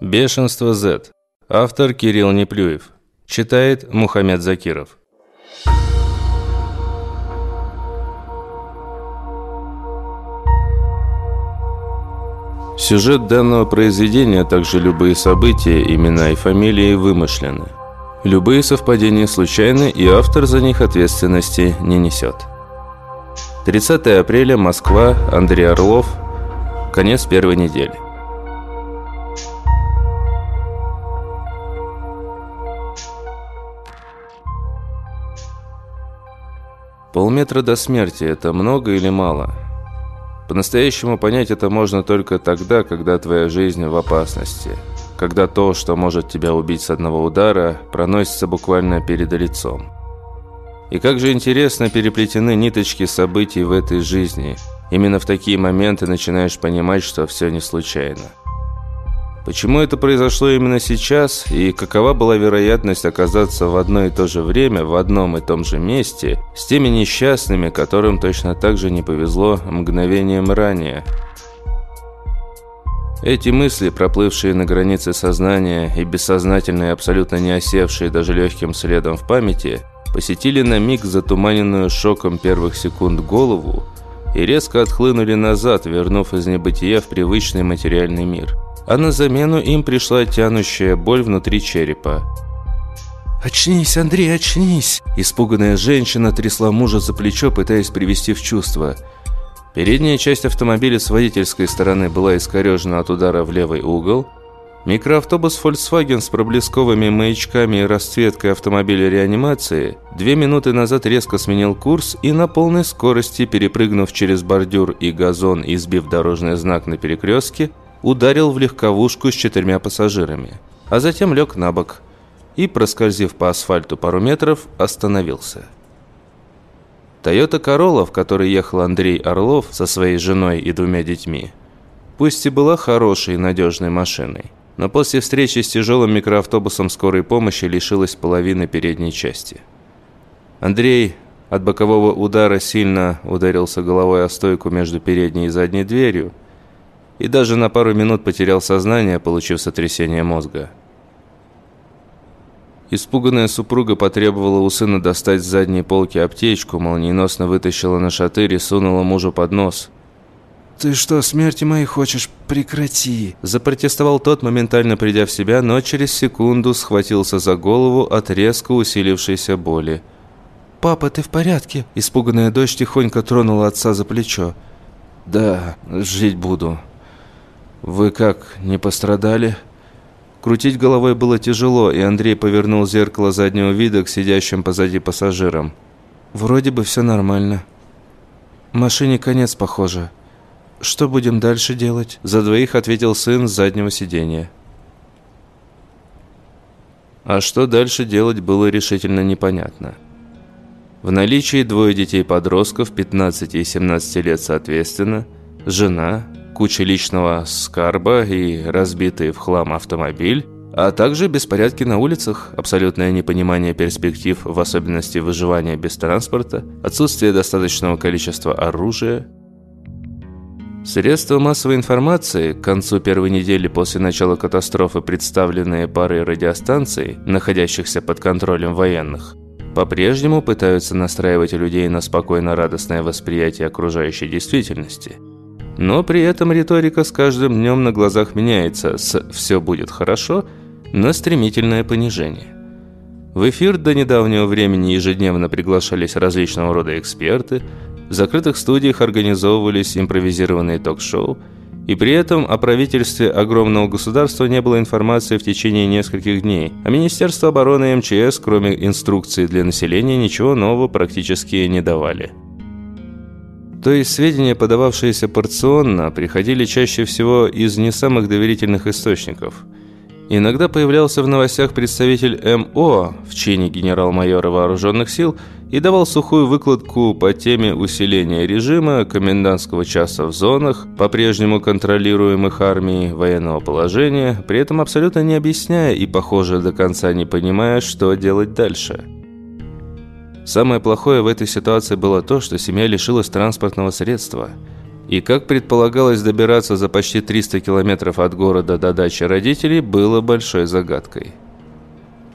Бешенство Z. Автор Кирилл Неплюев. Читает Мухаммед Закиров. Сюжет данного произведения, а также любые события, имена и фамилии вымышлены. Любые совпадения случайны, и автор за них ответственности не несет. 30 апреля, Москва, Андрей Орлов. Конец первой недели. Полметра до смерти – это много или мало? По-настоящему понять это можно только тогда, когда твоя жизнь в опасности. Когда то, что может тебя убить с одного удара, проносится буквально перед лицом. И как же интересно переплетены ниточки событий в этой жизни. Именно в такие моменты начинаешь понимать, что все не случайно. Почему это произошло именно сейчас и какова была вероятность оказаться в одно и то же время в одном и том же месте с теми несчастными, которым точно так же не повезло мгновением ранее? Эти мысли, проплывшие на границе сознания и бессознательные, абсолютно не осевшие даже легким следом в памяти, посетили на миг затуманенную шоком первых секунд голову и резко отхлынули назад, вернув из небытия в привычный материальный мир – а на замену им пришла тянущая боль внутри черепа. «Очнись, Андрей, очнись!» Испуганная женщина трясла мужа за плечо, пытаясь привести в чувство. Передняя часть автомобиля с водительской стороны была искорежена от удара в левый угол. Микроавтобус Volkswagen с проблесковыми маячками и расцветкой автомобиля реанимации две минуты назад резко сменил курс и на полной скорости, перепрыгнув через бордюр и газон и сбив дорожный знак на перекрестке, ударил в легковушку с четырьмя пассажирами, а затем лег на бок и, проскользив по асфальту пару метров, остановился. Тойота Королла, в которой ехал Андрей Орлов со своей женой и двумя детьми, пусть и была хорошей и надежной машиной, но после встречи с тяжелым микроавтобусом скорой помощи лишилась половины передней части. Андрей от бокового удара сильно ударился головой о стойку между передней и задней дверью, и даже на пару минут потерял сознание, получив сотрясение мозга. Испуганная супруга потребовала у сына достать с задней полки аптечку, молниеносно вытащила на шатырь и сунула мужу под нос. «Ты что, смерти моей хочешь? Прекрати!» Запротестовал тот, моментально придя в себя, но через секунду схватился за голову от резко усилившейся боли. «Папа, ты в порядке?» Испуганная дочь тихонько тронула отца за плечо. «Да, жить буду», «Вы как, не пострадали?» Крутить головой было тяжело, и Андрей повернул зеркало заднего вида к сидящим позади пассажирам. «Вроде бы все нормально. Машине конец, похоже. Что будем дальше делать?» За двоих ответил сын с заднего сиденья. А что дальше делать было решительно непонятно. В наличии двое детей-подростков, 15 и 17 лет соответственно, жена, куча личного скарба и разбитый в хлам автомобиль, а также беспорядки на улицах, абсолютное непонимание перспектив, в особенности выживания без транспорта, отсутствие достаточного количества оружия. Средства массовой информации, к концу первой недели после начала катастрофы представленные парой радиостанций, находящихся под контролем военных, по-прежнему пытаются настраивать людей на спокойно-радостное восприятие окружающей действительности – но при этом риторика с каждым днем на глазах меняется с «все будет хорошо» на стремительное понижение. В эфир до недавнего времени ежедневно приглашались различного рода эксперты, в закрытых студиях организовывались импровизированные ток-шоу, и при этом о правительстве огромного государства не было информации в течение нескольких дней, а Министерство обороны и МЧС, кроме инструкций для населения, ничего нового практически не давали. То есть сведения, подававшиеся порционно, приходили чаще всего из не самых доверительных источников. Иногда появлялся в новостях представитель МО в чине генерал-майора вооруженных сил и давал сухую выкладку по теме усиления режима, комендантского часа в зонах, по-прежнему контролируемых армией, военного положения, при этом абсолютно не объясняя и, похоже, до конца не понимая, что делать дальше. Самое плохое в этой ситуации было то, что семья лишилась транспортного средства. И как предполагалось добираться за почти 300 километров от города до дачи родителей, было большой загадкой.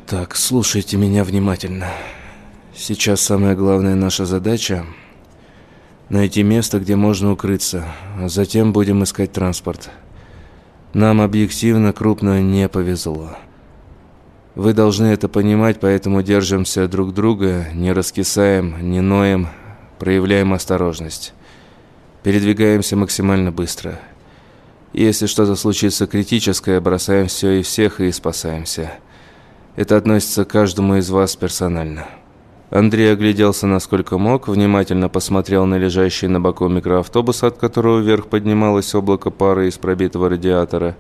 «Так, слушайте меня внимательно. Сейчас самая главная наша задача – найти место, где можно укрыться, а затем будем искать транспорт. Нам объективно крупно не повезло». Вы должны это понимать, поэтому держимся друг друга, не раскисаем, не ноем, проявляем осторожность. Передвигаемся максимально быстро. Если что-то случится критическое, бросаем все и всех и спасаемся. Это относится к каждому из вас персонально. Андрей огляделся насколько мог, внимательно посмотрел на лежащий на боку микроавтобус, от которого вверх поднималось облако пары из пробитого радиатора.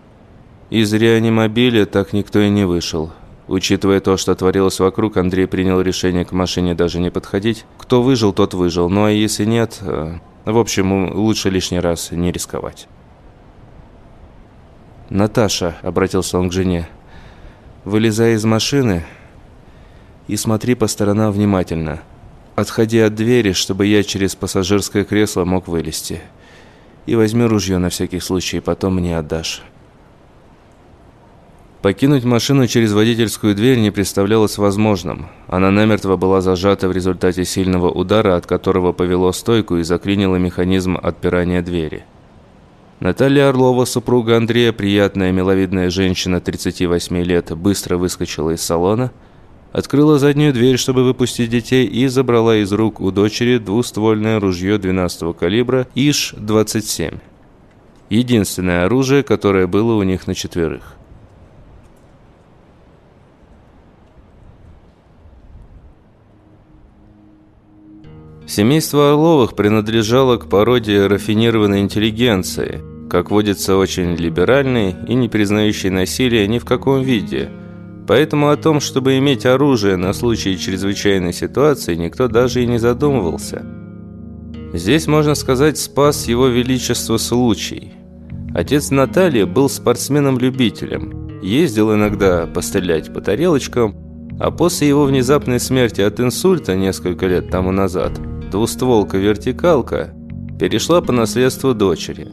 Из реанимобиля так никто и не вышел. Учитывая то, что творилось вокруг, Андрей принял решение к машине даже не подходить. Кто выжил, тот выжил. Ну а если нет, э, в общем, лучше лишний раз не рисковать. «Наташа», — обратился он к жене, — «вылезай из машины и смотри по сторонам внимательно. Отходи от двери, чтобы я через пассажирское кресло мог вылезти. И возьми ружье на всякий случай, потом мне отдашь». Покинуть машину через водительскую дверь не представлялось возможным. Она намертво была зажата в результате сильного удара, от которого повело стойку и заклинило механизм отпирания двери. Наталья Орлова, супруга Андрея, приятная миловидная женщина 38 лет, быстро выскочила из салона, открыла заднюю дверь, чтобы выпустить детей, и забрала из рук у дочери двуствольное ружье 12-го калибра ИШ-27. Единственное оружие, которое было у них на четверых. Семейство Орловых принадлежало к породе рафинированной интеллигенции, как водится, очень либеральной и не признающей насилия ни в каком виде. Поэтому о том, чтобы иметь оружие на случай чрезвычайной ситуации, никто даже и не задумывался. Здесь, можно сказать, спас его величество случай. Отец Натальи был спортсменом-любителем, ездил иногда пострелять по тарелочкам, а после его внезапной смерти от инсульта несколько лет тому назад – двустволка-вертикалка перешла по наследству дочери.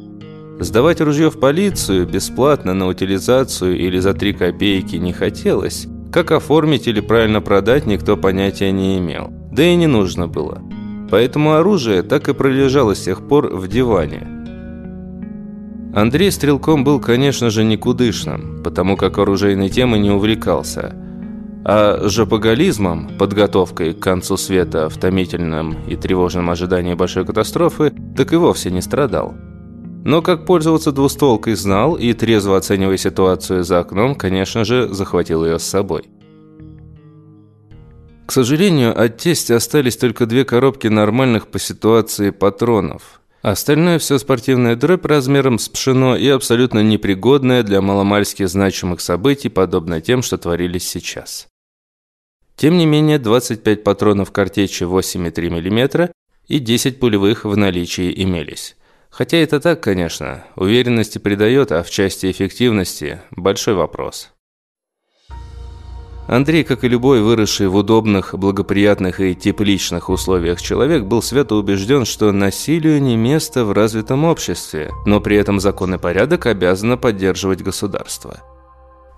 Сдавать ружье в полицию бесплатно на утилизацию или за три копейки не хотелось. Как оформить или правильно продать, никто понятия не имел. Да и не нужно было. Поэтому оружие так и пролежало с тех пор в диване. Андрей стрелком был, конечно же, никудышным, потому как оружейной темой не увлекался – а жопоголизмом, подготовкой к концу света в томительном и тревожном ожидании большой катастрофы, так и вовсе не страдал. Но как пользоваться двустволкой знал и, трезво оценивая ситуацию за окном, конечно же, захватил ее с собой. К сожалению, от тестя остались только две коробки нормальных по ситуации патронов. Остальное все спортивная дробь размером с пшено и абсолютно непригодная для маломальски значимых событий, подобно тем, что творились сейчас. Тем не менее, 25 патронов картечи 8,3 мм и 10 пулевых в наличии имелись. Хотя это так, конечно, уверенности придает, а в части эффективности – большой вопрос. Андрей, как и любой выросший в удобных, благоприятных и тепличных условиях человек, был свято убежден, что насилию не место в развитом обществе, но при этом закон и порядок обязано поддерживать государство.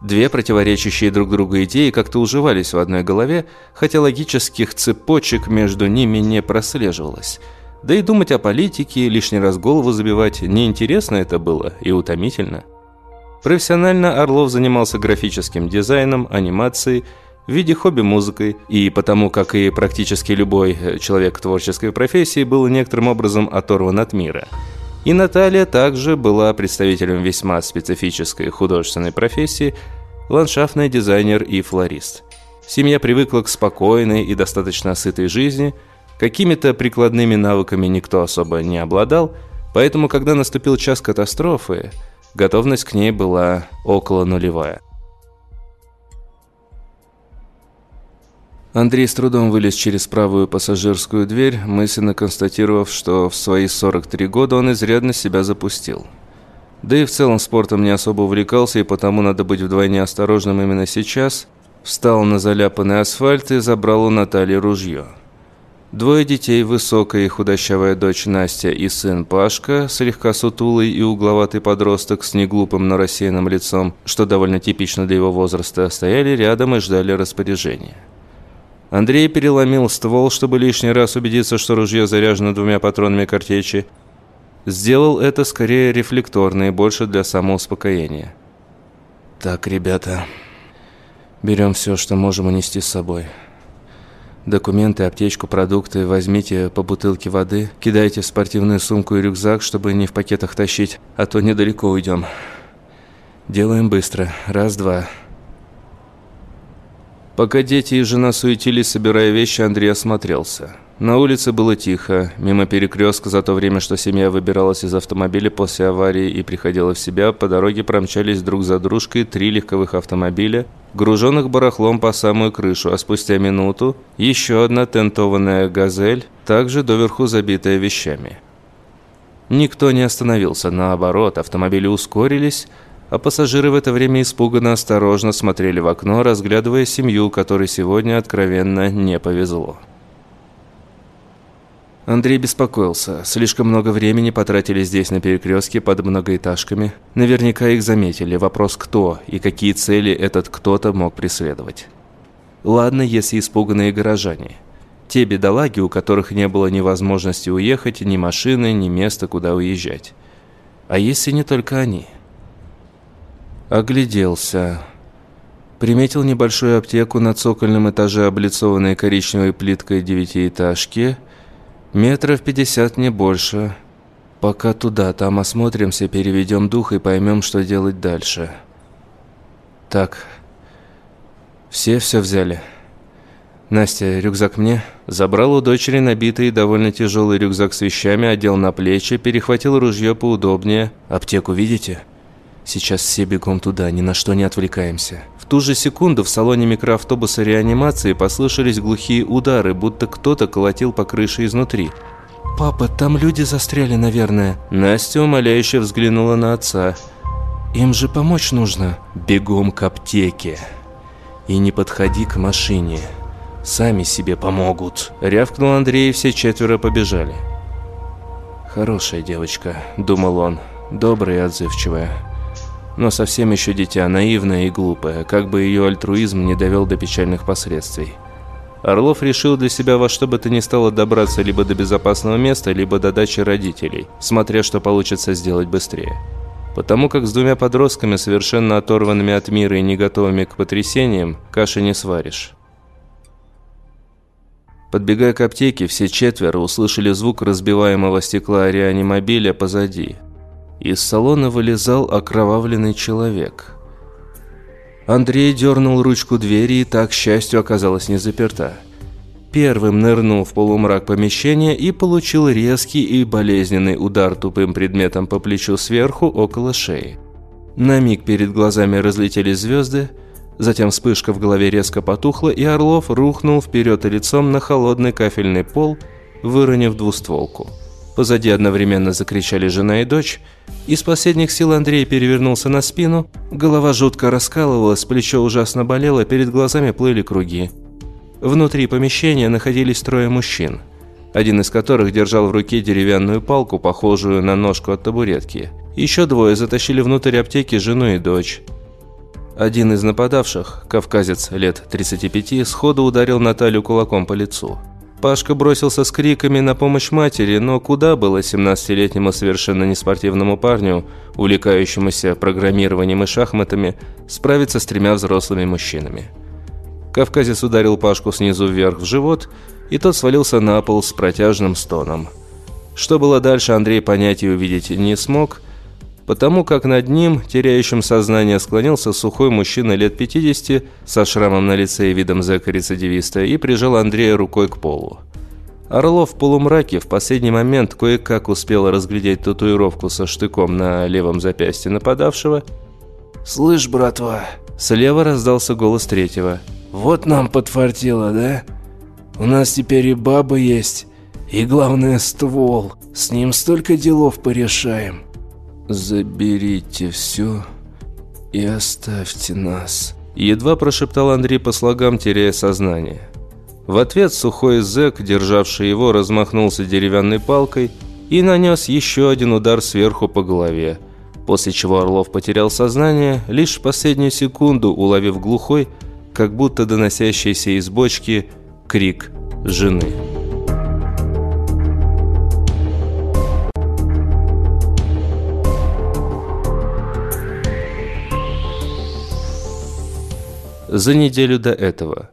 Две противоречащие друг другу идеи как-то уживались в одной голове, хотя логических цепочек между ними не прослеживалось. Да и думать о политике, лишний раз голову забивать, неинтересно это было и утомительно. Профессионально Орлов занимался графическим дизайном, анимацией, в виде хобби музыкой, и потому, как и практически любой человек творческой профессии, был некоторым образом оторван от мира – и Наталья также была представителем весьма специфической художественной профессии – ландшафтный дизайнер и флорист. Семья привыкла к спокойной и достаточно сытой жизни, какими-то прикладными навыками никто особо не обладал, поэтому, когда наступил час катастрофы, готовность к ней была около нулевая. Андрей с трудом вылез через правую пассажирскую дверь, мысленно констатировав, что в свои 43 года он изрядно себя запустил. Да и в целом спортом не особо увлекался, и потому надо быть вдвойне осторожным именно сейчас. Встал на заляпанный асфальт и забрал у Натальи ружье. Двое детей, высокая и худощавая дочь Настя и сын Пашка, слегка сутулый и угловатый подросток с неглупым, но рассеянным лицом, что довольно типично для его возраста, стояли рядом и ждали распоряжения. Андрей переломил ствол, чтобы лишний раз убедиться, что ружье заряжено двумя патронами картечи. Сделал это скорее рефлекторно и больше для самоуспокоения. «Так, ребята, берем все, что можем унести с собой». Документы, аптечку, продукты, возьмите по бутылке воды, кидайте в спортивную сумку и рюкзак, чтобы не в пакетах тащить, а то недалеко уйдем. Делаем быстро. Раз-два. Пока дети и жена суетились, собирая вещи, Андрей осмотрелся. На улице было тихо. Мимо перекрестка за то время, что семья выбиралась из автомобиля после аварии и приходила в себя, по дороге промчались друг за дружкой три легковых автомобиля, груженных барахлом по самую крышу, а спустя минуту еще одна тентованная «Газель», также доверху забитая вещами. Никто не остановился, наоборот, автомобили ускорились, а пассажиры в это время испуганно осторожно смотрели в окно, разглядывая семью, которой сегодня откровенно не повезло. Андрей беспокоился. Слишком много времени потратили здесь на перекрестке под многоэтажками. Наверняка их заметили. Вопрос кто и какие цели этот кто-то мог преследовать. Ладно, если испуганные горожане. Те бедолаги, у которых не было ни возможности уехать, ни машины, ни места, куда уезжать. А если не только они? Огляделся. Приметил небольшую аптеку на цокольном этаже, облицованной коричневой плиткой девятиэтажки – Метров пятьдесят, не больше. Пока туда, там осмотримся, переведем дух и поймем, что делать дальше. Так. Все все взяли. Настя, рюкзак мне. Забрал у дочери набитый довольно тяжелый рюкзак с вещами, одел на плечи, перехватил ружье поудобнее. Аптеку видите? Сейчас все бегом туда, ни на что не отвлекаемся. В ту же секунду в салоне микроавтобуса реанимации послышались глухие удары, будто кто-то колотил по крыше изнутри. «Папа, там люди застряли, наверное». Настя умоляюще взглянула на отца. «Им же помочь нужно». «Бегом к аптеке. И не подходи к машине. Сами себе помогут». Рявкнул Андрей, и все четверо побежали. «Хорошая девочка», — думал он. «Добрая и отзывчивая» но совсем еще дитя, наивное и глупое, как бы ее альтруизм не довел до печальных последствий. Орлов решил для себя во что бы то ни стало добраться либо до безопасного места, либо до дачи родителей, смотря что получится сделать быстрее. Потому как с двумя подростками, совершенно оторванными от мира и не готовыми к потрясениям, каши не сваришь. Подбегая к аптеке, все четверо услышали звук разбиваемого стекла реанимобиля позади – из салона вылезал окровавленный человек. Андрей дернул ручку двери и так, к счастью, оказалась не заперта. Первым нырнул в полумрак помещения и получил резкий и болезненный удар тупым предметом по плечу сверху около шеи. На миг перед глазами разлетелись звезды, затем вспышка в голове резко потухла, и Орлов рухнул вперед и лицом на холодный кафельный пол, выронив двустволку. Позади одновременно закричали жена и дочь. Из последних сил Андрей перевернулся на спину, голова жутко раскалывалась, плечо ужасно болело, перед глазами плыли круги. Внутри помещения находились трое мужчин, один из которых держал в руке деревянную палку, похожую на ножку от табуретки. Еще двое затащили внутрь аптеки жену и дочь. Один из нападавших, кавказец лет 35, сходу ударил Наталью кулаком по лицу. Пашка бросился с криками на помощь матери, но куда было 17-летнему совершенно неспортивному парню, увлекающемуся программированием и шахматами, справиться с тремя взрослыми мужчинами. Кавказец ударил Пашку снизу вверх в живот, и тот свалился на пол с протяжным стоном. Что было дальше, Андрей понять и увидеть не смог – потому как над ним, теряющим сознание, склонился сухой мужчина лет 50 со шрамом на лице и видом зэка-рецидивиста и прижал Андрея рукой к полу. Орлов в полумраке в последний момент кое-как успел разглядеть татуировку со штыком на левом запястье нападавшего. «Слышь, братва!» Слева раздался голос третьего. «Вот нам подфартило, да? У нас теперь и баба есть, и главное ствол. С ним столько делов порешаем». «Заберите все и оставьте нас», – едва прошептал Андрей по слогам, теряя сознание. В ответ сухой зэк, державший его, размахнулся деревянной палкой и нанес еще один удар сверху по голове, после чего Орлов потерял сознание, лишь в последнюю секунду уловив глухой, как будто доносящийся из бочки, крик жены. За неделю до этого,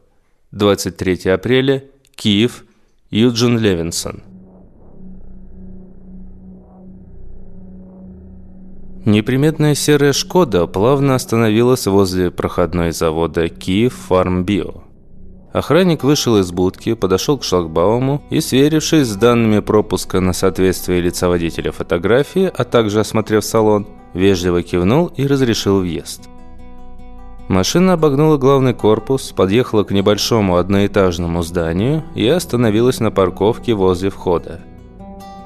23 апреля, Киев, Юджин Левинсон. Неприметная серая «Шкода» плавно остановилась возле проходной завода «Киев Фармбио». Охранник вышел из будки, подошел к шлагбауму и, сверившись с данными пропуска на соответствие лица водителя фотографии, а также осмотрев салон, вежливо кивнул и разрешил въезд. Машина обогнула главный корпус, подъехала к небольшому одноэтажному зданию и остановилась на парковке возле входа.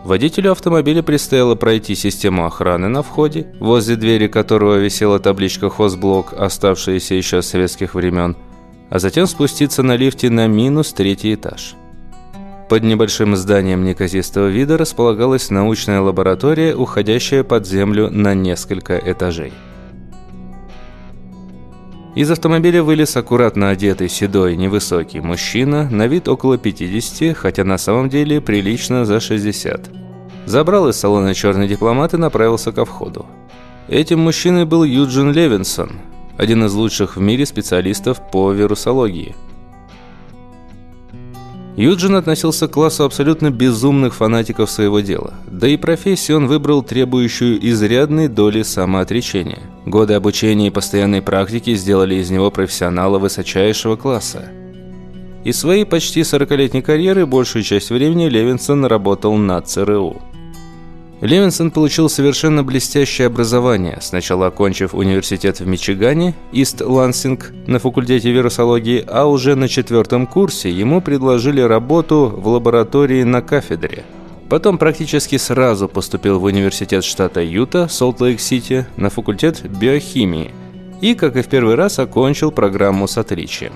Водителю автомобиля предстояло пройти систему охраны на входе, возле двери которого висела табличка «Хозблок», оставшаяся еще с советских времен, а затем спуститься на лифте на минус третий этаж. Под небольшим зданием неказистого вида располагалась научная лаборатория, уходящая под землю на несколько этажей. Из автомобиля вылез аккуратно одетый, седой, невысокий мужчина, на вид около 50, хотя на самом деле прилично за 60. Забрал из салона черный дипломат и направился ко входу. Этим мужчиной был Юджин Левинсон, один из лучших в мире специалистов по вирусологии – Юджин относился к классу абсолютно безумных фанатиков своего дела. Да и профессию он выбрал требующую изрядной доли самоотречения. Годы обучения и постоянной практики сделали из него профессионала высочайшего класса. Из своей почти 40-летней карьеры большую часть времени Левинсон работал на ЦРУ. Левинсон получил совершенно блестящее образование, сначала окончив университет в Мичигане, Ист-Лансинг, на факультете вирусологии, а уже на четвертом курсе ему предложили работу в лаборатории на кафедре. Потом практически сразу поступил в университет штата Юта, Солт-Лейк-Сити, на факультет биохимии и, как и в первый раз, окончил программу с отличием.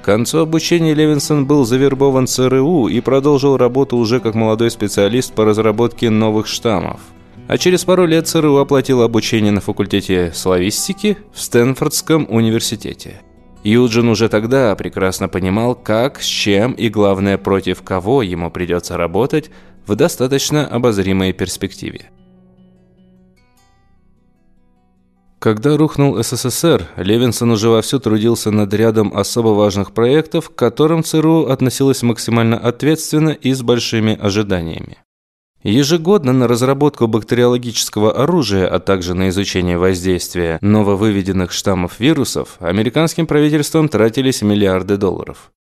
К концу обучения Левинсон был завербован ЦРУ и продолжил работу уже как молодой специалист по разработке новых штаммов. А через пару лет ЦРУ оплатил обучение на факультете славистики в Стэнфордском университете. Юджин уже тогда прекрасно понимал, как, с чем и, главное, против кого ему придется работать в достаточно обозримой перспективе. Когда рухнул СССР, Левинсон уже вовсю трудился над рядом особо важных проектов, к которым ЦРУ относилась максимально ответственно и с большими ожиданиями. Ежегодно на разработку бактериологического оружия, а также на изучение воздействия нововыведенных штаммов вирусов, американским правительством тратились миллиарды долларов.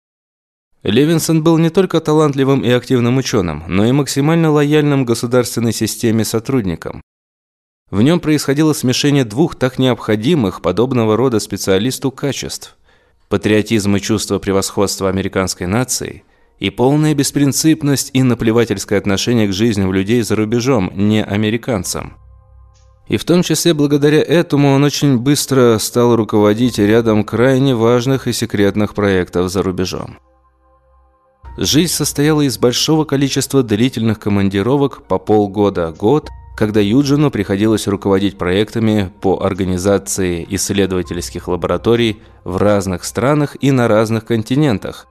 Левинсон был не только талантливым и активным ученым, но и максимально лояльным государственной системе сотрудником. В нем происходило смешение двух так необходимых подобного рода специалисту качеств – патриотизм и чувство превосходства американской нации и полная беспринципность и наплевательское отношение к жизни в людей за рубежом, не американцам. И в том числе благодаря этому он очень быстро стал руководить рядом крайне важных и секретных проектов за рубежом. Жизнь состояла из большого количества длительных командировок по полгода-год когда Юджину приходилось руководить проектами по организации исследовательских лабораторий в разных странах и на разных континентах,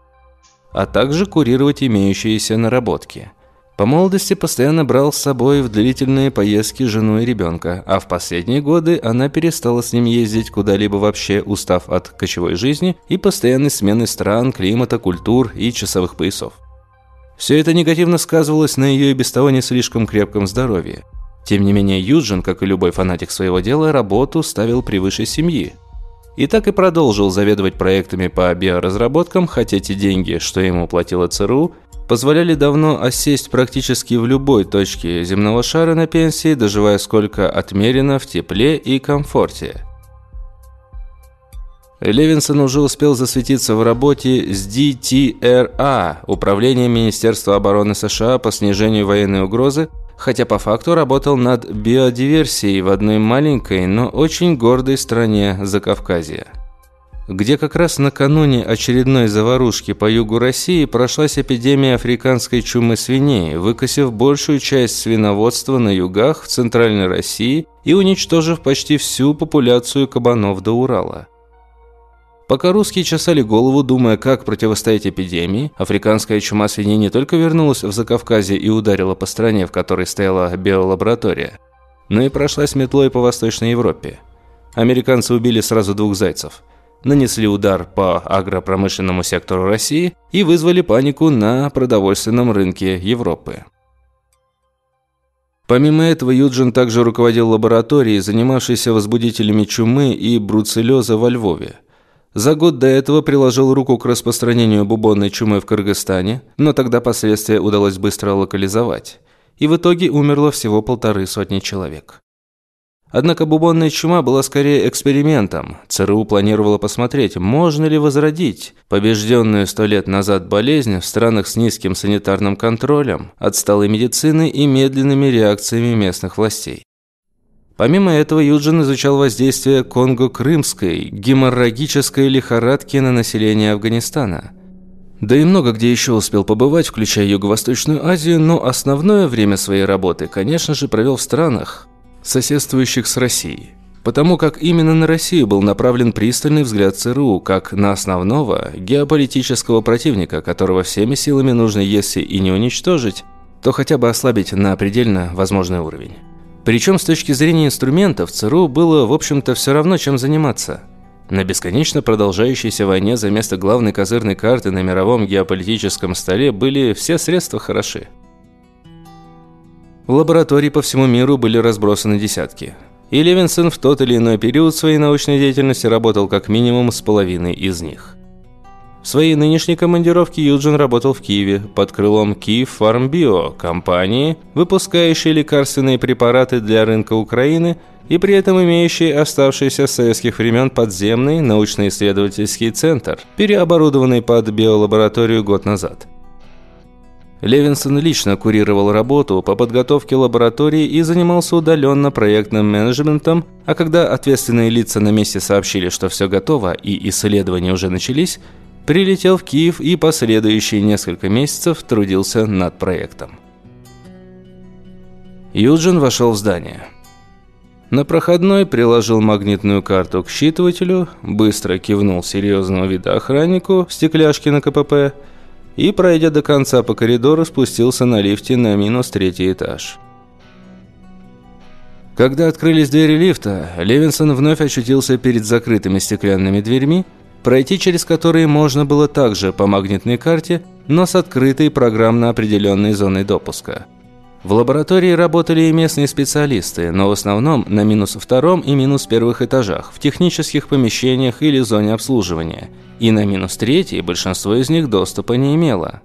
а также курировать имеющиеся наработки. По молодости постоянно брал с собой в длительные поездки жену и ребенка, а в последние годы она перестала с ним ездить куда-либо вообще, устав от кочевой жизни и постоянной смены стран, климата, культур и часовых поясов. Все это негативно сказывалось на ее и без того не слишком крепком здоровье. Тем не менее, Юджин, как и любой фанатик своего дела, работу ставил превыше семьи. И так и продолжил заведовать проектами по биоразработкам, хотя те деньги, что ему платила ЦРУ, позволяли давно осесть практически в любой точке земного шара на пенсии, доживая сколько отмерено в тепле и комфорте. Левинсон уже успел засветиться в работе с DTRA, Управлением Министерства обороны США по снижению военной угрозы, хотя по факту работал над биодиверсией в одной маленькой, но очень гордой стране Закавказья. где как раз накануне очередной заварушки по югу России прошлась эпидемия африканской чумы свиней, выкосив большую часть свиноводства на югах в центральной России и уничтожив почти всю популяцию кабанов до Урала. Пока русские чесали голову, думая, как противостоять эпидемии, африканская чума свиней не только вернулась в Закавказье и ударила по стране, в которой стояла биолаборатория, но и прошлась метлой по Восточной Европе. Американцы убили сразу двух зайцев – нанесли удар по агропромышленному сектору России и вызвали панику на продовольственном рынке Европы. Помимо этого, Юджин также руководил лабораторией, занимавшейся возбудителями чумы и бруцеллеза во Львове. За год до этого приложил руку к распространению бубонной чумы в Кыргызстане, но тогда последствия удалось быстро локализовать. И в итоге умерло всего полторы сотни человек. Однако бубонная чума была скорее экспериментом. ЦРУ планировало посмотреть, можно ли возродить побежденную сто лет назад болезнь в странах с низким санитарным контролем, отсталой медициной и медленными реакциями местных властей. Помимо этого, Юджин изучал воздействие конго-крымской геморрагической лихорадки на население Афганистана. Да и много где еще успел побывать, включая Юго-Восточную Азию, но основное время своей работы, конечно же, провел в странах, соседствующих с Россией. Потому как именно на Россию был направлен пристальный взгляд ЦРУ, как на основного геополитического противника, которого всеми силами нужно, если и не уничтожить, то хотя бы ослабить на предельно возможный уровень. Причем с точки зрения инструментов ЦРУ было, в общем-то, все равно, чем заниматься. На бесконечно продолжающейся войне за место главной козырной карты на мировом геополитическом столе были все средства хороши. В лаборатории по всему миру были разбросаны десятки. И Левинсон в тот или иной период своей научной деятельности работал как минимум с половиной из них. В своей нынешней командировке Юджин работал в Киеве под крылом Киев Фармбио, компании, выпускающей лекарственные препараты для рынка Украины и при этом имеющей оставшийся с советских времен подземный научно-исследовательский центр, переоборудованный под биолабораторию год назад. Левинсон лично курировал работу по подготовке лаборатории и занимался удаленно проектным менеджментом, а когда ответственные лица на месте сообщили, что все готово и исследования уже начались, прилетел в Киев и последующие несколько месяцев трудился над проектом. Юджин вошел в здание. На проходной приложил магнитную карту к считывателю, быстро кивнул серьезного вида охраннику в стекляшке на КПП – и, пройдя до конца по коридору, спустился на лифте на минус третий этаж. Когда открылись двери лифта, Левинсон вновь очутился перед закрытыми стеклянными дверьми, пройти через которые можно было также по магнитной карте, но с открытой программно определенной зоной допуска – в лаборатории работали и местные специалисты, но в основном на минус втором и минус первых этажах, в технических помещениях или зоне обслуживания. И на минус третий большинство из них доступа не имело.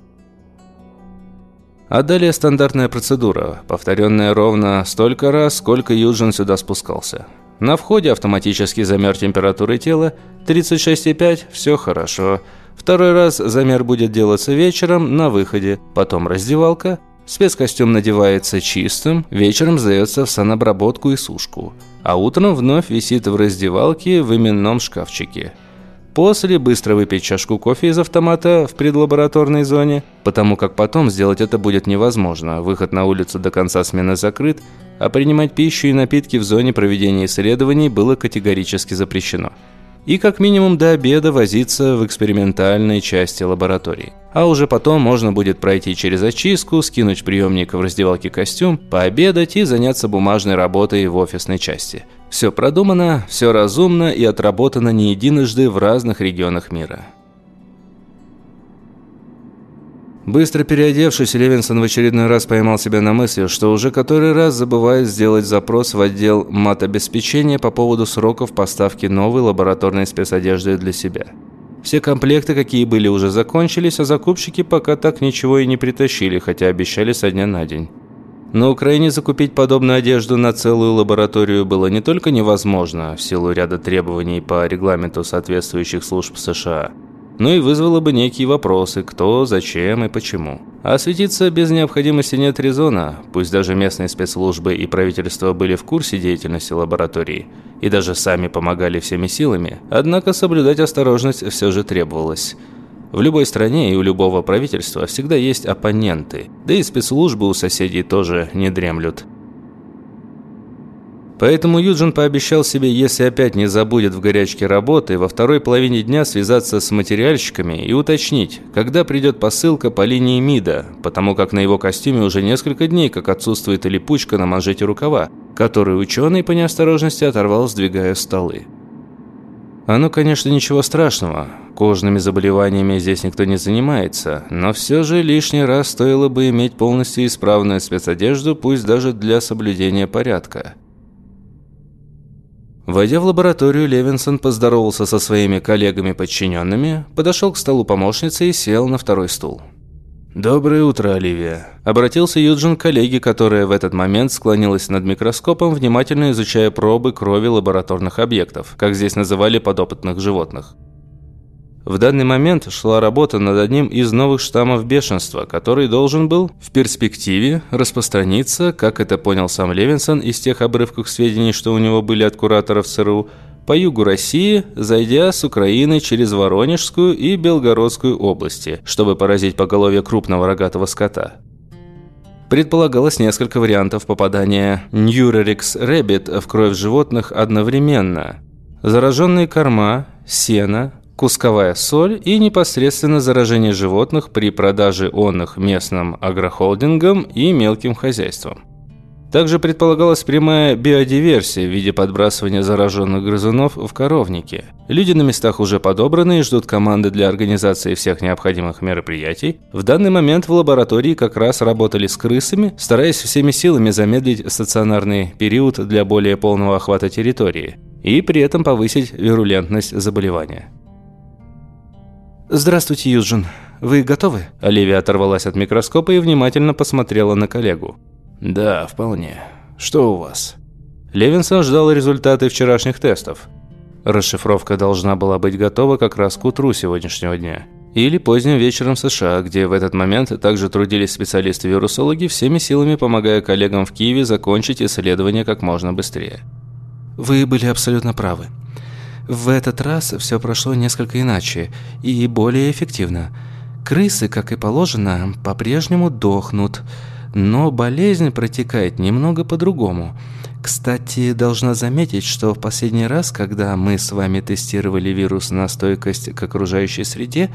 А далее стандартная процедура, повторенная ровно столько раз, сколько Юджин сюда спускался. На входе автоматический замер температуры тела, 36,5, все хорошо. Второй раз замер будет делаться вечером на выходе, потом раздевалка – Спецкостюм надевается чистым, вечером сдается в санобработку и сушку, а утром вновь висит в раздевалке в именном шкафчике. После быстро выпить чашку кофе из автомата в предлабораторной зоне, потому как потом сделать это будет невозможно, выход на улицу до конца смены закрыт, а принимать пищу и напитки в зоне проведения исследований было категорически запрещено и как минимум до обеда возиться в экспериментальной части лаборатории. А уже потом можно будет пройти через очистку, скинуть приемник в раздевалке костюм, пообедать и заняться бумажной работой в офисной части. Все продумано, все разумно и отработано не единожды в разных регионах мира. Быстро переодевшись, Левинсон в очередной раз поймал себя на мысли, что уже который раз забывает сделать запрос в отдел матобеспечения по поводу сроков поставки новой лабораторной спецодежды для себя. Все комплекты, какие были, уже закончились, а закупщики пока так ничего и не притащили, хотя обещали со дня на день. На Украине закупить подобную одежду на целую лабораторию было не только невозможно в силу ряда требований по регламенту соответствующих служб США – но ну и вызвало бы некие вопросы, кто, зачем и почему. А осветиться без необходимости нет резона, пусть даже местные спецслужбы и правительство были в курсе деятельности лаборатории, и даже сами помогали всеми силами, однако соблюдать осторожность все же требовалось. В любой стране и у любого правительства всегда есть оппоненты, да и спецслужбы у соседей тоже не дремлют. Поэтому Юджин пообещал себе, если опять не забудет в горячке работы, во второй половине дня связаться с материальщиками и уточнить, когда придет посылка по линии МИДа, потому как на его костюме уже несколько дней как отсутствует липучка на манжете рукава, которую ученый по неосторожности оторвал, сдвигая столы. Оно, конечно, ничего страшного. Кожными заболеваниями здесь никто не занимается, но все же лишний раз стоило бы иметь полностью исправную спецодежду, пусть даже для соблюдения порядка. Войдя в лабораторию, Левинсон поздоровался со своими коллегами-подчиненными, подошел к столу помощницы и сел на второй стул. «Доброе утро, Оливия», – обратился Юджин к коллеге, которая в этот момент склонилась над микроскопом, внимательно изучая пробы крови лабораторных объектов, как здесь называли подопытных животных. В данный момент шла работа над одним из новых штаммов бешенства, который должен был в перспективе распространиться, как это понял сам Левинсон из тех обрывков сведений, что у него были от кураторов ЦРУ, по югу России, зайдя с Украины через Воронежскую и Белгородскую области, чтобы поразить поголовье крупного рогатого скота. Предполагалось несколько вариантов попадания Ньюрерикс Рэббит в кровь животных одновременно. Зараженные корма, сено, кусковая соль и непосредственно заражение животных при продаже онных местным агрохолдингам и мелким хозяйствам. Также предполагалась прямая биодиверсия в виде подбрасывания зараженных грызунов в коровники. Люди на местах уже подобраны и ждут команды для организации всех необходимых мероприятий. В данный момент в лаборатории как раз работали с крысами, стараясь всеми силами замедлить стационарный период для более полного охвата территории и при этом повысить вирулентность заболевания. «Здравствуйте, Юджин. Вы готовы?» Оливия оторвалась от микроскопа и внимательно посмотрела на коллегу. «Да, вполне. Что у вас?» Левинсон ждал результаты вчерашних тестов. Расшифровка должна была быть готова как раз к утру сегодняшнего дня. Или поздним вечером в США, где в этот момент также трудились специалисты-вирусологи, всеми силами помогая коллегам в Киеве закончить исследование как можно быстрее. «Вы были абсолютно правы. В этот раз все прошло несколько иначе и более эффективно. Крысы, как и положено, по-прежнему дохнут, но болезнь протекает немного по-другому. Кстати, должна заметить, что в последний раз, когда мы с вами тестировали вирус на стойкость к окружающей среде,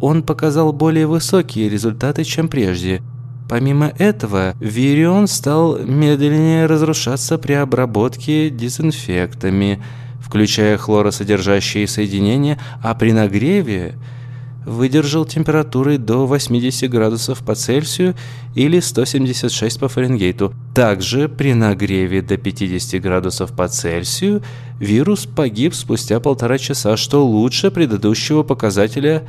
он показал более высокие результаты, чем прежде. Помимо этого, вирион стал медленнее разрушаться при обработке дезинфектами – включая хлоросодержащие соединения, а при нагреве выдержал температурой до 80 градусов по Цельсию или 176 по Фаренгейту. Также при нагреве до 50 градусов по Цельсию вирус погиб спустя полтора часа, что лучше предыдущего показателя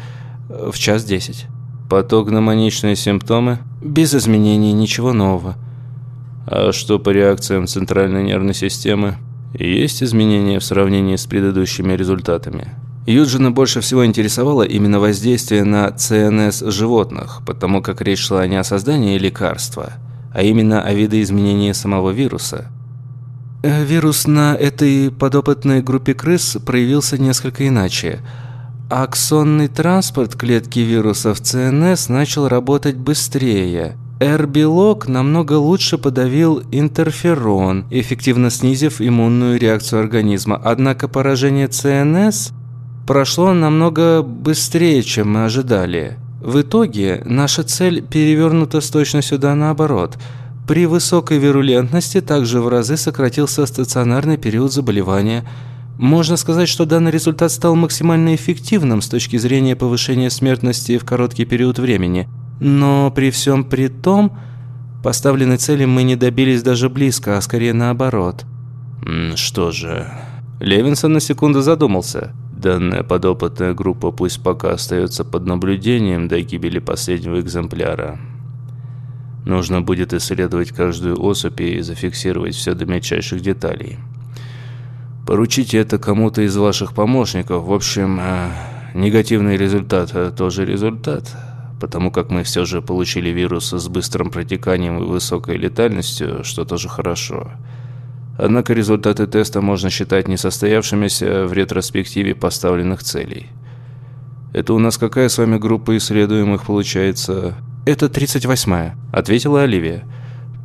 э, в час 10. Патогномоничные симптомы? Без изменений, ничего нового. А что по реакциям центральной нервной системы? Есть изменения в сравнении с предыдущими результатами? Юджина больше всего интересовало именно воздействие на ЦНС животных, потому как речь шла не о создании лекарства, а именно о видоизменении самого вируса. Э, вирус на этой подопытной группе крыс проявился несколько иначе. Аксонный транспорт клетки вируса в ЦНС начал работать быстрее – R-белок намного лучше подавил интерферон, эффективно снизив иммунную реакцию организма. Однако поражение ЦНС прошло намного быстрее, чем мы ожидали. В итоге наша цель перевернута с точностью да наоборот. При высокой вирулентности также в разы сократился стационарный период заболевания. Можно сказать, что данный результат стал максимально эффективным с точки зрения повышения смертности в короткий период времени – но при всем при том, поставленной цели мы не добились даже близко, а скорее наоборот. Что же... Левинсон на секунду задумался. Данная подопытная группа пусть пока остается под наблюдением до гибели последнего экземпляра. Нужно будет исследовать каждую особь и зафиксировать все до мельчайших деталей. Поручите это кому-то из ваших помощников. В общем, э, негативный результат э, тоже результат потому как мы все же получили вирус с быстрым протеканием и высокой летальностью, что тоже хорошо. Однако результаты теста можно считать несостоявшимися в ретроспективе поставленных целей. Это у нас какая с вами группа исследуемых получается? Это 38-я, ответила Оливия.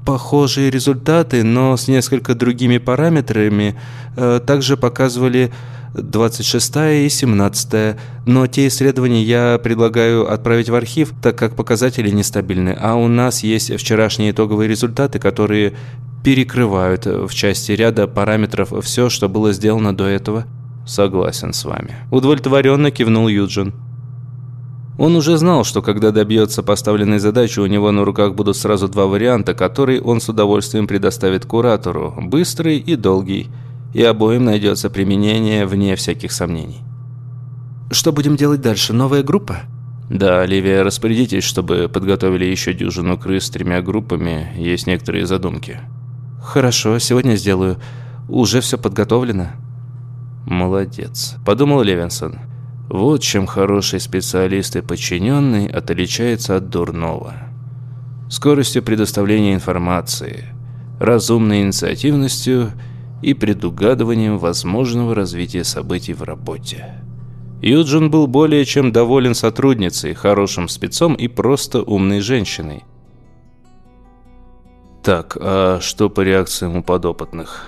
Похожие результаты, но с несколько другими параметрами, э, также показывали 26 и 17 но те исследования я предлагаю отправить в архив, так как показатели нестабильны, а у нас есть вчерашние итоговые результаты, которые перекрывают в части ряда параметров все, что было сделано до этого. Согласен с вами. Удовлетворенно кивнул Юджин. Он уже знал, что когда добьется поставленной задачи, у него на руках будут сразу два варианта, которые он с удовольствием предоставит куратору – быстрый и долгий. И обоим найдется применение вне всяких сомнений. Что будем делать дальше? Новая группа? Да, Оливия, распорядитесь, чтобы подготовили еще дюжину крыс с тремя группами. Есть некоторые задумки. Хорошо, сегодня сделаю. Уже все подготовлено. Молодец, подумал Левинсон. Вот чем хороший специалист и подчиненный отличается от дурного. Скоростью предоставления информации, разумной инициативностью и предугадыванием возможного развития событий в работе. Юджин был более чем доволен сотрудницей, хорошим спецом и просто умной женщиной. Так, а что по реакциям у подопытных?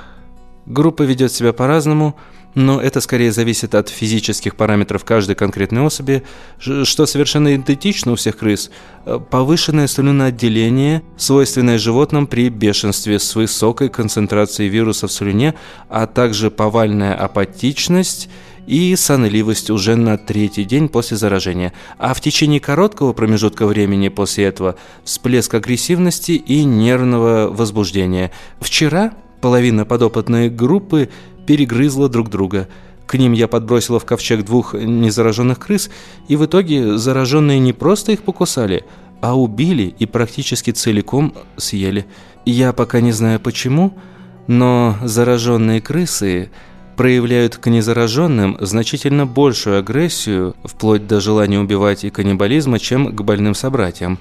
Группа ведет себя по-разному – но это скорее зависит от физических параметров каждой конкретной особи, что совершенно идентично у всех крыс. Э, повышенное слюноотделение, свойственное животным при бешенстве с высокой концентрацией вируса в слюне, а также повальная апатичность и сонливость уже на третий день после заражения, а в течение короткого промежутка времени после этого всплеск агрессивности и нервного возбуждения. Вчера половина подопытной группы перегрызла друг друга. К ним я подбросила в ковчег двух незараженных крыс, и в итоге зараженные не просто их покусали, а убили и практически целиком съели. Я пока не знаю почему, но зараженные крысы проявляют к незараженным значительно большую агрессию, вплоть до желания убивать и каннибализма, чем к больным собратьям.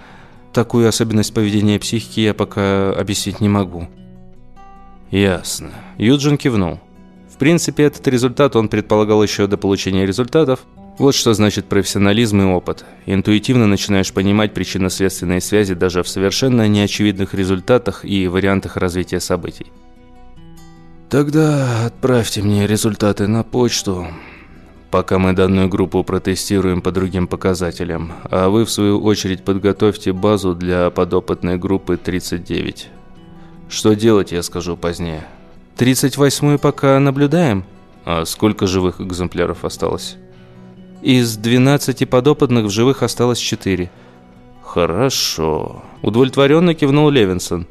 Такую особенность поведения психики я пока объяснить не могу. Ясно. Юджин кивнул принципе, этот результат он предполагал еще до получения результатов. Вот что значит профессионализм и опыт. Интуитивно начинаешь понимать причинно-следственные связи даже в совершенно неочевидных результатах и вариантах развития событий. Тогда отправьте мне результаты на почту, пока мы данную группу протестируем по другим показателям, а вы, в свою очередь, подготовьте базу для подопытной группы 39. Что делать, я скажу позднее. 38-ю пока наблюдаем. А сколько живых экземпляров осталось? Из 12 подопытных в живых осталось 4. Хорошо. Удовлетворенно кивнул Левинсон.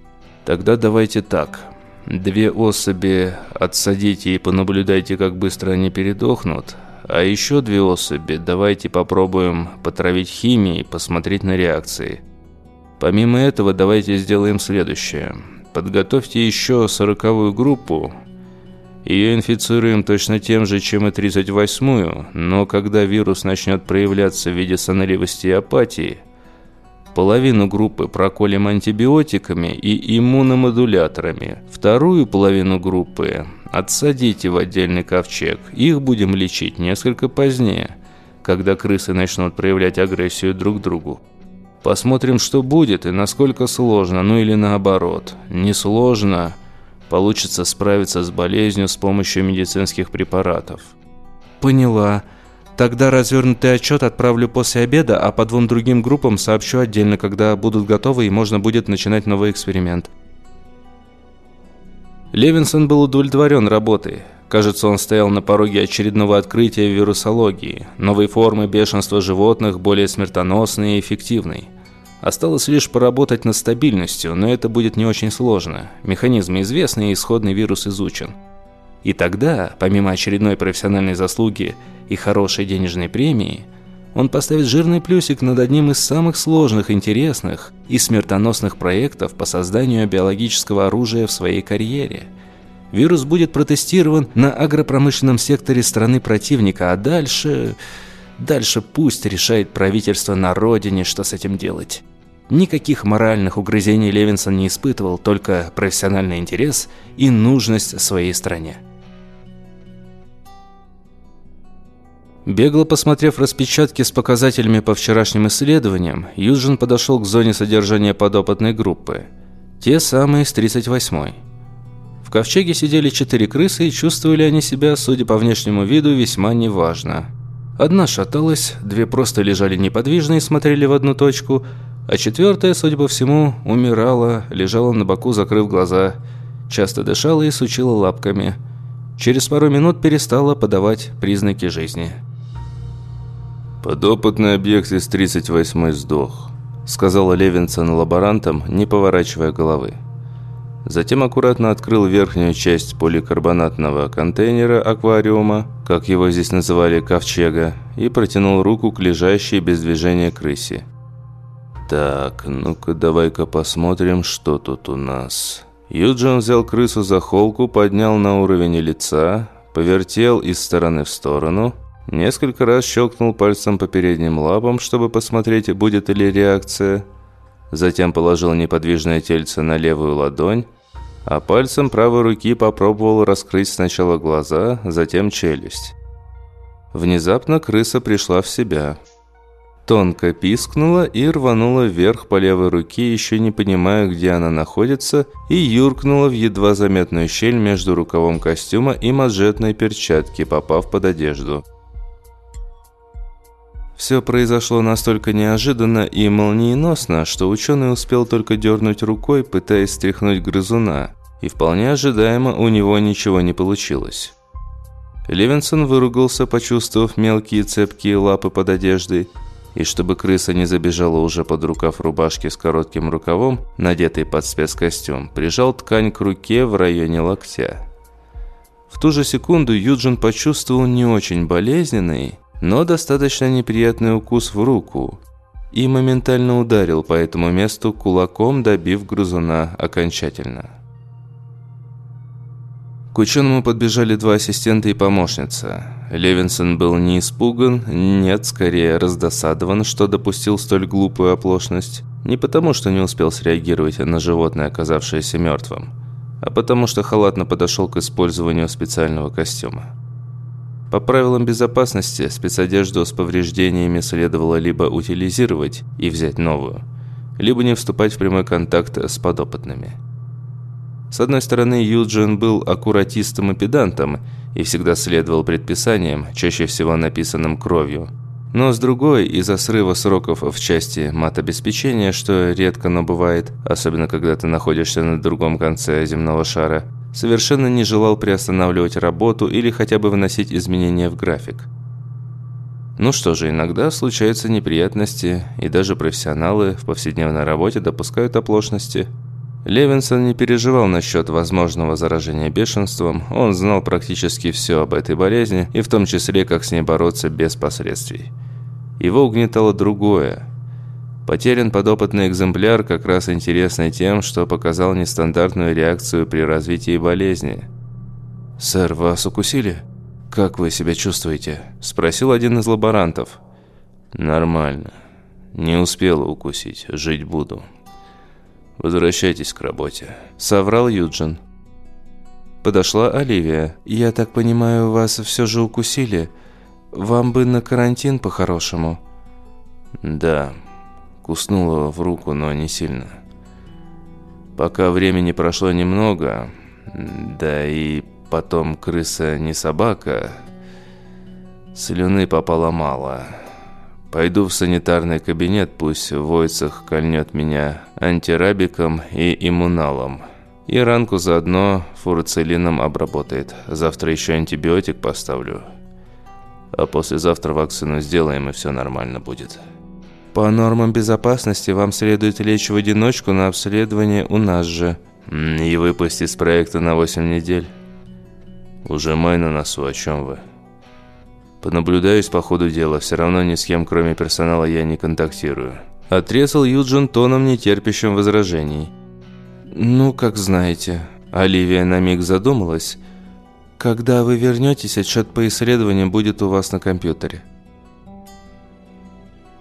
Тогда давайте так. Две особи отсадите и понаблюдайте, как быстро они передохнут. А еще две особи давайте попробуем потравить химией и посмотреть на реакции. Помимо этого, давайте сделаем следующее. Подготовьте еще сороковую группу. Ее инфицируем точно тем же, чем и 38-ю, но когда вирус начнет проявляться в виде сонливости и апатии, половину группы проколем антибиотиками и иммуномодуляторами, вторую половину группы отсадите в отдельный ковчег. Их будем лечить несколько позднее, когда крысы начнут проявлять агрессию друг к другу. Посмотрим, что будет и насколько сложно, ну или наоборот. Несложно получится справиться с болезнью с помощью медицинских препаратов. Поняла. Тогда развернутый отчет отправлю после обеда, а по двум другим группам сообщу отдельно, когда будут готовы и можно будет начинать новый эксперимент. Левинсон был удовлетворен работой. Кажется, он стоял на пороге очередного открытия вирусологии. Новой формы бешенства животных, более смертоносной и эффективной. Осталось лишь поработать над стабильностью, но это будет не очень сложно. Механизм известный и исходный вирус изучен. И тогда, помимо очередной профессиональной заслуги и хорошей денежной премии, он поставит жирный плюсик над одним из самых сложных, интересных и смертоносных проектов по созданию биологического оружия в своей карьере – Вирус будет протестирован на агропромышленном секторе страны противника, а дальше... Дальше пусть решает правительство на родине, что с этим делать. Никаких моральных угрызений Левинсон не испытывал, только профессиональный интерес и нужность своей стране. Бегло посмотрев распечатки с показателями по вчерашним исследованиям, Юджин подошел к зоне содержания подопытной группы. Те самые с 38-й. В ковчеге сидели четыре крысы и чувствовали они себя, судя по внешнему виду, весьма неважно. Одна шаталась, две просто лежали неподвижно и смотрели в одну точку, а четвертая, судя по всему, умирала, лежала на боку, закрыв глаза, часто дышала и сучила лапками. Через пару минут перестала подавать признаки жизни. «Подопытный объект из 38-й сдох», – сказала Левинсон лаборантам, не поворачивая головы. Затем аккуратно открыл верхнюю часть поликарбонатного контейнера аквариума, как его здесь называли ковчега, и протянул руку к лежащей без движения крысе. «Так, ну-ка давай-ка посмотрим, что тут у нас». Юджин взял крысу за холку, поднял на уровень лица, повертел из стороны в сторону – Несколько раз щелкнул пальцем по передним лапам, чтобы посмотреть, будет ли реакция. Затем положил неподвижное тельце на левую ладонь, а пальцем правой руки попробовал раскрыть сначала глаза, затем челюсть. Внезапно крыса пришла в себя. Тонко пискнула и рванула вверх по левой руке, еще не понимая, где она находится, и юркнула в едва заметную щель между рукавом костюма и манжетной перчатки, попав под одежду. Все произошло настолько неожиданно и молниеносно, что ученый успел только дернуть рукой, пытаясь стряхнуть грызуна, и вполне ожидаемо у него ничего не получилось. Левинсон выругался, почувствовав мелкие цепкие лапы под одеждой, и чтобы крыса не забежала уже под рукав рубашки с коротким рукавом, надетый под спецкостюм, прижал ткань к руке в районе локтя. В ту же секунду Юджин почувствовал не очень болезненный, но достаточно неприятный укус в руку и моментально ударил по этому месту кулаком, добив грызуна окончательно. К ученому подбежали два ассистента и помощница. Левинсон был не испуган, нет, скорее раздосадован, что допустил столь глупую оплошность. Не потому, что не успел среагировать на животное, оказавшееся мертвым, а потому, что халатно подошел к использованию специального костюма. По правилам безопасности, спецодежду с повреждениями следовало либо утилизировать и взять новую, либо не вступать в прямой контакт с подопытными. С одной стороны, Юджин был аккуратистом и педантом и всегда следовал предписаниям, чаще всего написанным кровью. Но с другой, из-за срыва сроков в части матобеспечения, что редко, но бывает, особенно когда ты находишься на другом конце земного шара – совершенно не желал приостанавливать работу или хотя бы вносить изменения в график. Ну что же, иногда случаются неприятности, и даже профессионалы в повседневной работе допускают оплошности. Левинсон не переживал насчет возможного заражения бешенством, он знал практически все об этой болезни, и в том числе, как с ней бороться без последствий. Его угнетало другое – Потерян подопытный экземпляр как раз интересный тем, что показал нестандартную реакцию при развитии болезни. «Сэр, вас укусили? Как вы себя чувствуете?» – спросил один из лаборантов. «Нормально. Не успела укусить. Жить буду. Возвращайтесь к работе», – соврал Юджин. Подошла Оливия. «Я так понимаю, вас все же укусили? Вам бы на карантин по-хорошему?» «Да». Куснула в руку, но не сильно. Пока времени прошло немного, да и потом крыса не собака, слюны попало мало. Пойду в санитарный кабинет, пусть Войцах кольнет меня антирабиком и иммуналом. И ранку заодно фурцелином обработает. Завтра еще антибиотик поставлю. А послезавтра вакцину сделаем, и все нормально будет». По нормам безопасности вам следует лечь в одиночку на обследование у нас же. И выпустить с проекта на 8 недель. Уже май на носу, о чем вы? Понаблюдаюсь по ходу дела, все равно ни с кем, кроме персонала, я не контактирую. Отрезал Юджин тоном, нетерпящим возражений. «Ну, как знаете». Оливия на миг задумалась. «Когда вы вернетесь, отчет по исследованию будет у вас на компьютере».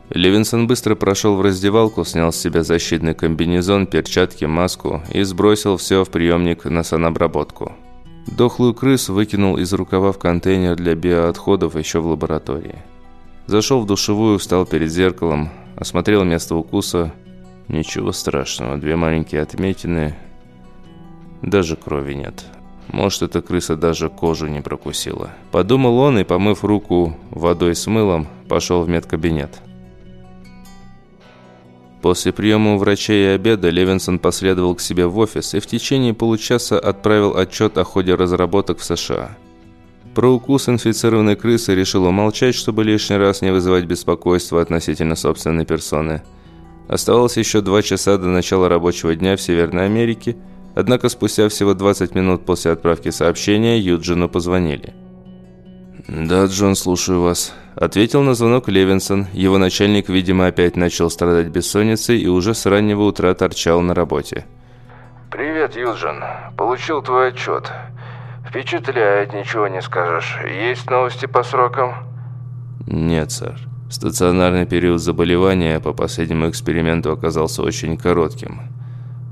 Левинсон быстро прошел в раздевалку, снял с себя защитный комбинезон, перчатки, маску и сбросил все в приемник на санобработку. Дохлую крысу выкинул из рукава в контейнер для биоотходов еще в лаборатории. Зашел в душевую, встал перед зеркалом, осмотрел место укуса. Ничего страшного, две маленькие отметины, даже крови нет. Может, эта крыса даже кожу не прокусила. Подумал он и, помыв руку водой с мылом, пошел в медкабинет. После приема у врача и обеда Левинсон последовал к себе в офис и в течение получаса отправил отчет о ходе разработок в США. Про укус инфицированной крысы решил умолчать, чтобы лишний раз не вызывать беспокойства относительно собственной персоны. Оставалось еще два часа до начала рабочего дня в Северной Америке, однако спустя всего 20 минут после отправки сообщения Юджину позвонили. «Да, Джон, слушаю вас», – ответил на звонок Левинсон. Его начальник, видимо, опять начал страдать бессонницей и уже с раннего утра торчал на работе. «Привет, Юджин. Получил твой отчет. Впечатляет, ничего не скажешь. Есть новости по срокам?» «Нет, сэр. Стационарный период заболевания по последнему эксперименту оказался очень коротким.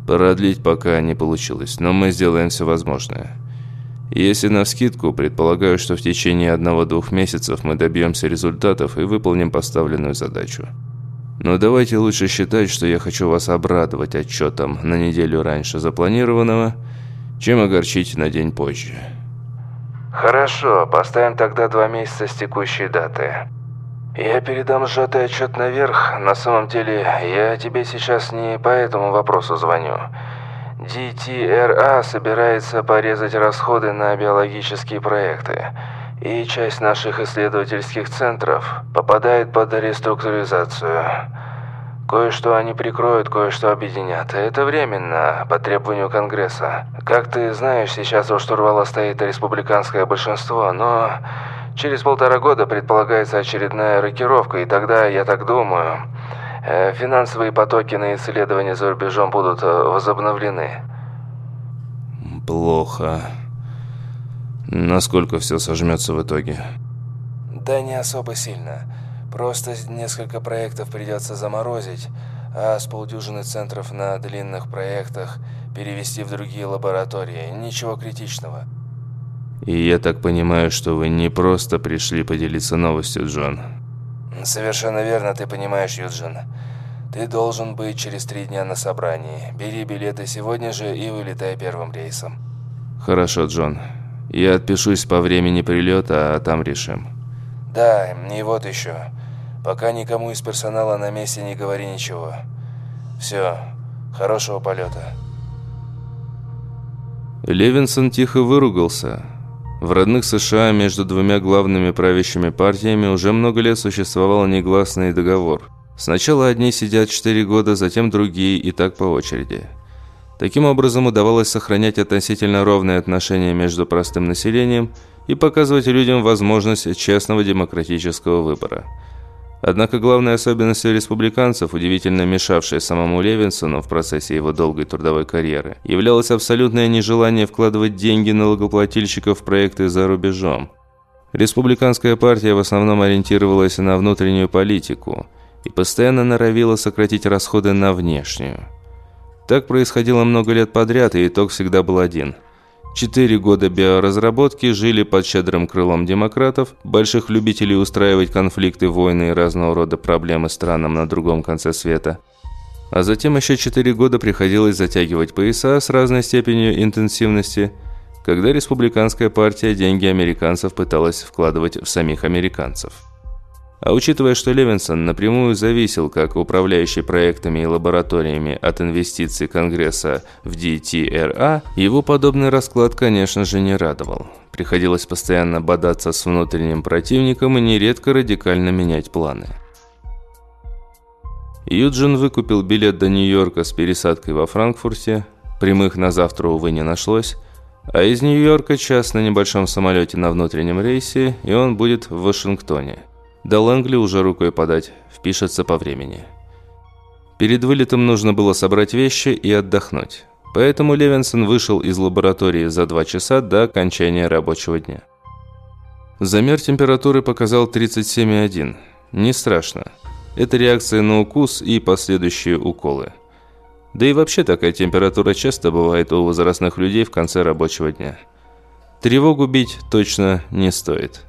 Продлить пока не получилось, но мы сделаем все возможное». Если навскидку, предполагаю, что в течение одного-двух месяцев мы добьемся результатов и выполним поставленную задачу. Но давайте лучше считать, что я хочу вас обрадовать отчетом на неделю раньше запланированного, чем огорчить на день позже. Хорошо, поставим тогда два месяца с текущей даты. Я передам сжатый отчет наверх. На самом деле, я тебе сейчас не по этому вопросу звоню. DTRA собирается порезать расходы на биологические проекты, и часть наших исследовательских центров попадает под реструктуризацию. Кое-что они прикроют, кое-что объединят. Это временно, по требованию Конгресса. Как ты знаешь, сейчас у штурвала стоит республиканское большинство, но через полтора года предполагается очередная рокировка, и тогда, я так думаю, финансовые потоки на исследования за рубежом будут э, возобновлены. Плохо. Насколько все сожмется в итоге? Да не особо сильно. Просто несколько проектов придется заморозить, а с полдюжины центров на длинных проектах перевести в другие лаборатории. Ничего критичного. И я так понимаю, что вы не просто пришли поделиться новостью, Джон. Совершенно верно ты понимаешь, Юджин. Ты должен быть через три дня на собрании. Бери билеты сегодня же и вылетай первым рейсом. Хорошо, Джон. Я отпишусь по времени прилета, а там решим. Да, и вот еще. Пока никому из персонала на месте не говори ничего. Все, хорошего полета. Левинсон тихо выругался. В родных США между двумя главными правящими партиями уже много лет существовал негласный договор. Сначала одни сидят 4 года, затем другие, и так по очереди. Таким образом удавалось сохранять относительно ровные отношения между простым населением и показывать людям возможность честного демократического выбора – Однако главной особенностью республиканцев, удивительно мешавшей самому Левинсону в процессе его долгой трудовой карьеры, являлось абсолютное нежелание вкладывать деньги налогоплательщиков в проекты за рубежом. Республиканская партия в основном ориентировалась на внутреннюю политику и постоянно норовила сократить расходы на внешнюю. Так происходило много лет подряд, и итог всегда был один – Четыре года биоразработки жили под щедрым крылом демократов, больших любителей устраивать конфликты, войны и разного рода проблемы странам на другом конце света. А затем еще четыре года приходилось затягивать пояса с разной степенью интенсивности, когда республиканская партия деньги американцев пыталась вкладывать в самих американцев. А учитывая, что Левинсон напрямую зависел как управляющий проектами и лабораториями от инвестиций Конгресса в DTRA, его подобный расклад, конечно же, не радовал. Приходилось постоянно бодаться с внутренним противником и нередко радикально менять планы. Юджин выкупил билет до Нью-Йорка с пересадкой во Франкфурте, прямых на завтра, увы, не нашлось, а из Нью-Йорка час на небольшом самолете на внутреннем рейсе, и он будет в Вашингтоне. До Лэнгли уже рукой подать, впишется по времени. Перед вылетом нужно было собрать вещи и отдохнуть. Поэтому Левинсон вышел из лаборатории за два часа до окончания рабочего дня. Замер температуры показал 37,1. Не страшно. Это реакция на укус и последующие уколы. Да и вообще такая температура часто бывает у возрастных людей в конце рабочего дня. Тревогу бить точно не стоит.